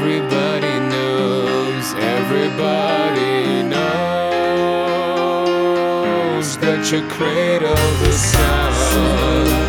Everybody knows, everybody knows that you cradle the sun,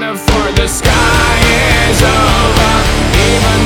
can't the sky is over. Even